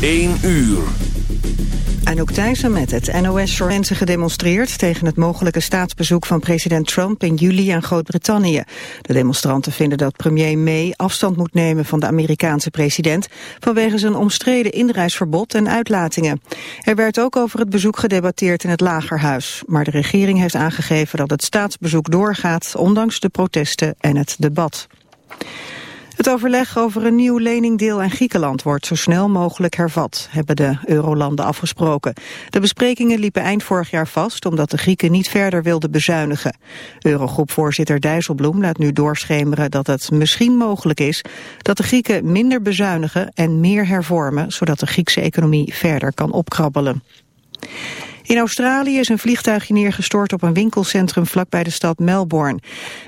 1 uur. Anouk Thijssen met het NOS mensen gedemonstreerd tegen het mogelijke staatsbezoek van president Trump in juli aan Groot-Brittannië. De demonstranten vinden dat premier May afstand moet nemen van de Amerikaanse president vanwege zijn omstreden inreisverbod en uitlatingen. Er werd ook over het bezoek gedebatteerd in het Lagerhuis, maar de regering heeft aangegeven dat het staatsbezoek doorgaat ondanks de protesten en het debat. Het overleg over een nieuw leningdeel aan Griekenland wordt zo snel mogelijk hervat, hebben de eurolanden afgesproken. De besprekingen liepen eind vorig jaar vast omdat de Grieken niet verder wilden bezuinigen. Eurogroepvoorzitter Dijsselbloem laat nu doorschemeren dat het misschien mogelijk is dat de Grieken minder bezuinigen en meer hervormen, zodat de Griekse economie verder kan opkrabbelen. In Australië is een vliegtuigje neergestort op een winkelcentrum vlakbij de stad Melbourne.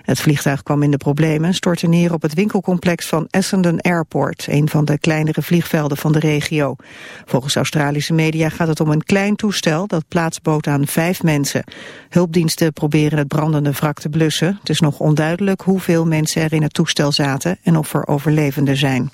Het vliegtuig kwam in de problemen en stortte neer op het winkelcomplex van Essendon Airport, een van de kleinere vliegvelden van de regio. Volgens Australische media gaat het om een klein toestel dat plaats bood aan vijf mensen. Hulpdiensten proberen het brandende wrak te blussen. Het is nog onduidelijk hoeveel mensen er in het toestel zaten en of er overlevenden zijn.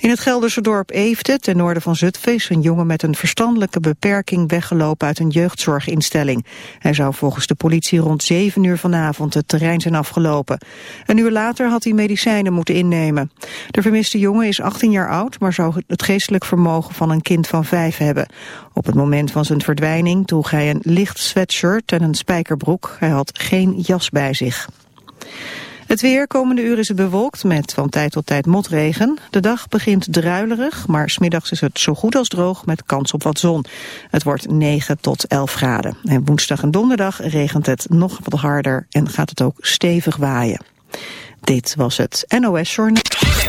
In het Gelderse dorp Eefde, ten noorden van Zutphen, is een jongen met een verstandelijke beperking weggelopen uit een jeugdzorginstelling. Hij zou volgens de politie rond 7 uur vanavond het terrein zijn afgelopen. Een uur later had hij medicijnen moeten innemen. De vermiste jongen is 18 jaar oud, maar zou het geestelijk vermogen van een kind van 5 hebben. Op het moment van zijn verdwijning droeg hij een licht sweatshirt en een spijkerbroek. Hij had geen jas bij zich. Het weer, komende uur is het bewolkt met van tijd tot tijd motregen. De dag begint druilerig, maar smiddags is het zo goed als droog met kans op wat zon. Het wordt 9 tot 11 graden. En woensdag en donderdag regent het nog wat harder en gaat het ook stevig waaien. Dit was het NOS Journal.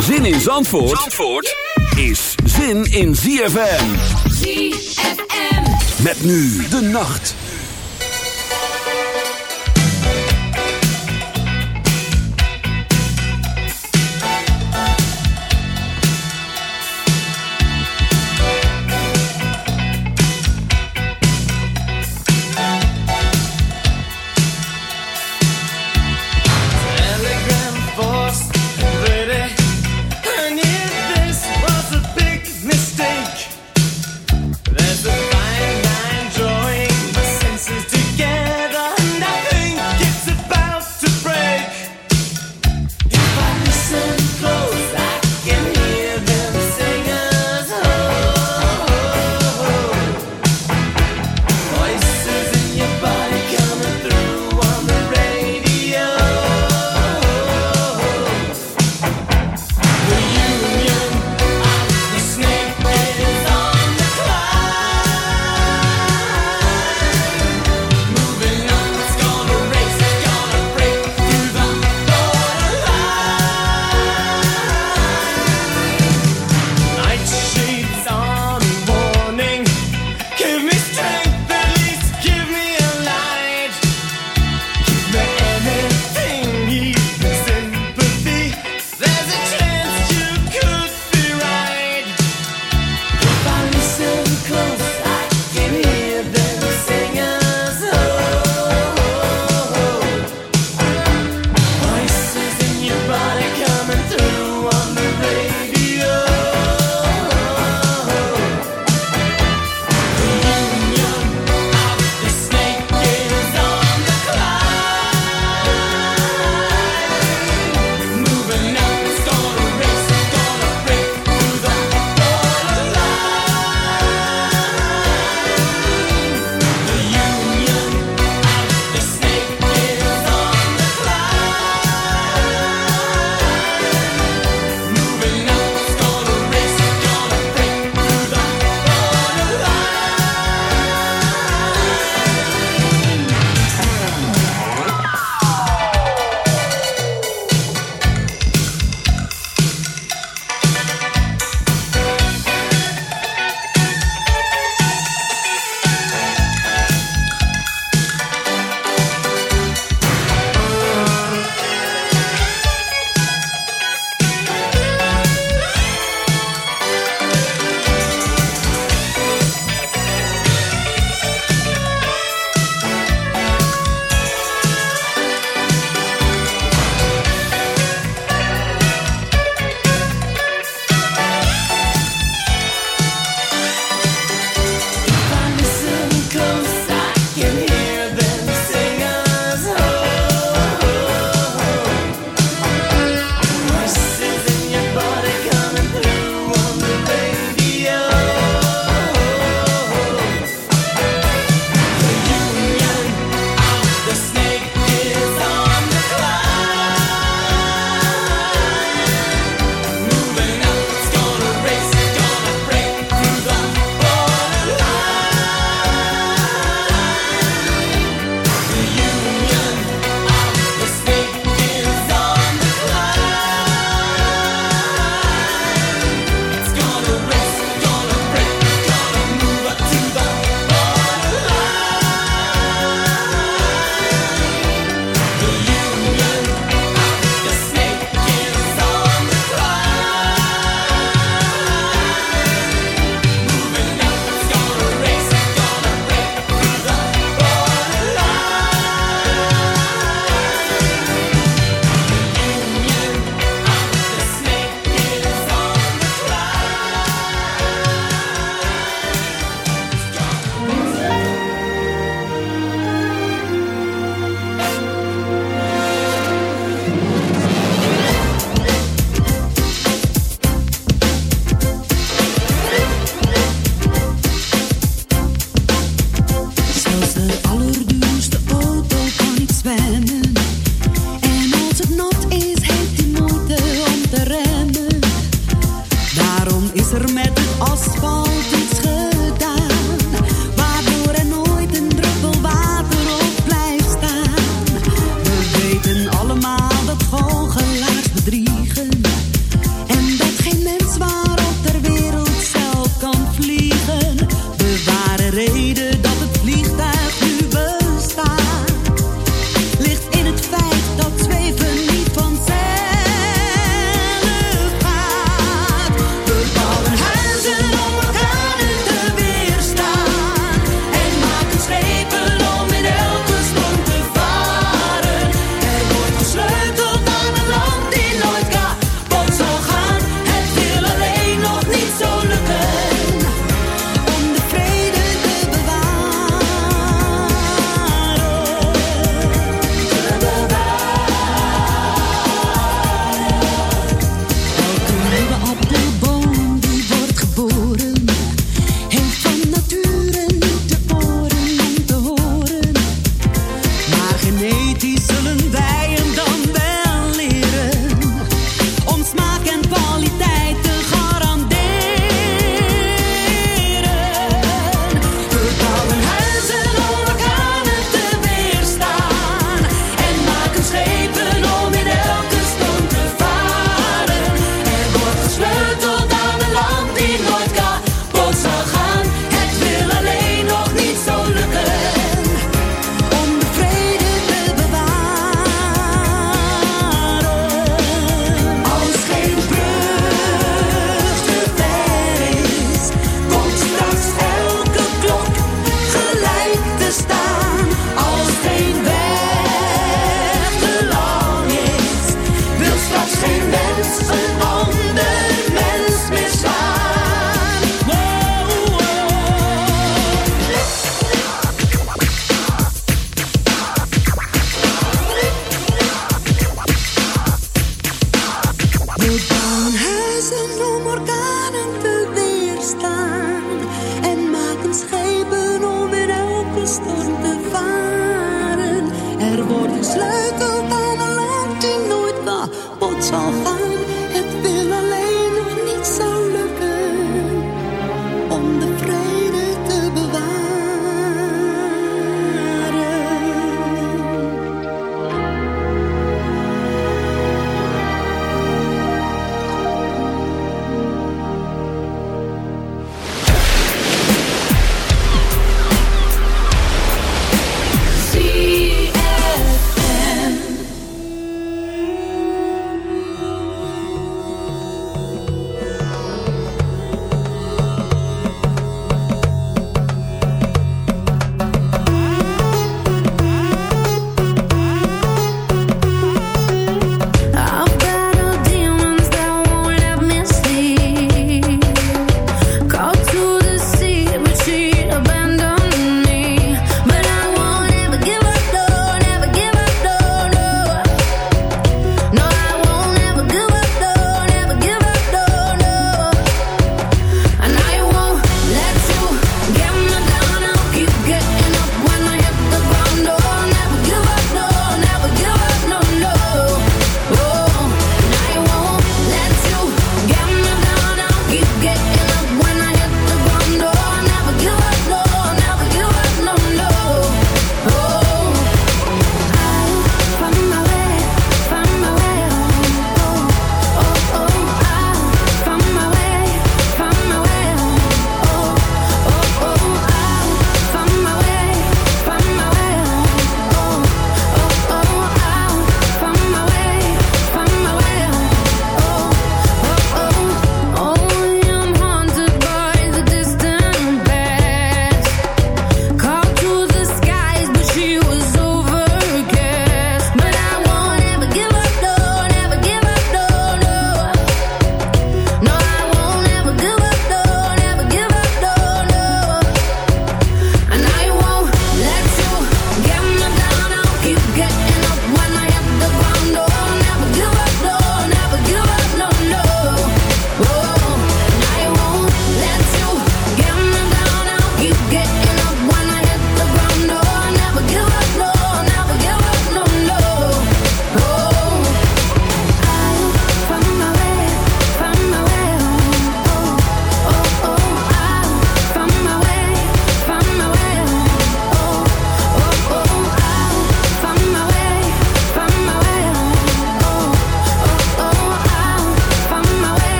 Zin in Zandvoort, Zandvoort is zin in ZFM. ZFM. Met nu de nacht.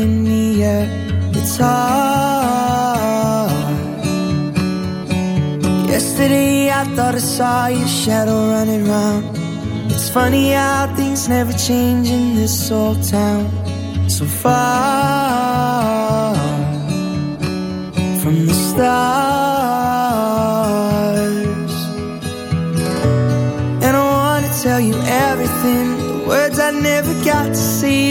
The air. It's hard. Yesterday I thought I saw your shadow running round. It's funny how things never change in this old town. So far from the stars. And I wanna tell you everything, the words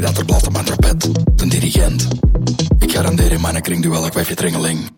dat er blaft op mijn trapet? De dirigent. Ik garandeer in mijn kring duel, ik wijf je tringeling.